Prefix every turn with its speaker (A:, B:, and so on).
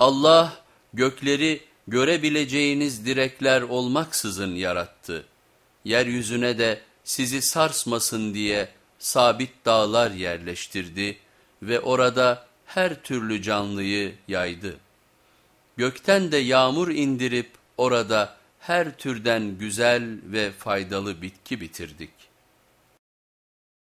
A: Allah gökleri görebileceğiniz direkler olmaksızın yarattı. Yeryüzüne de sizi sarsmasın diye sabit dağlar yerleştirdi ve orada her türlü canlıyı yaydı. Gökten de yağmur indirip orada her türden güzel ve faydalı bitki bitirdik.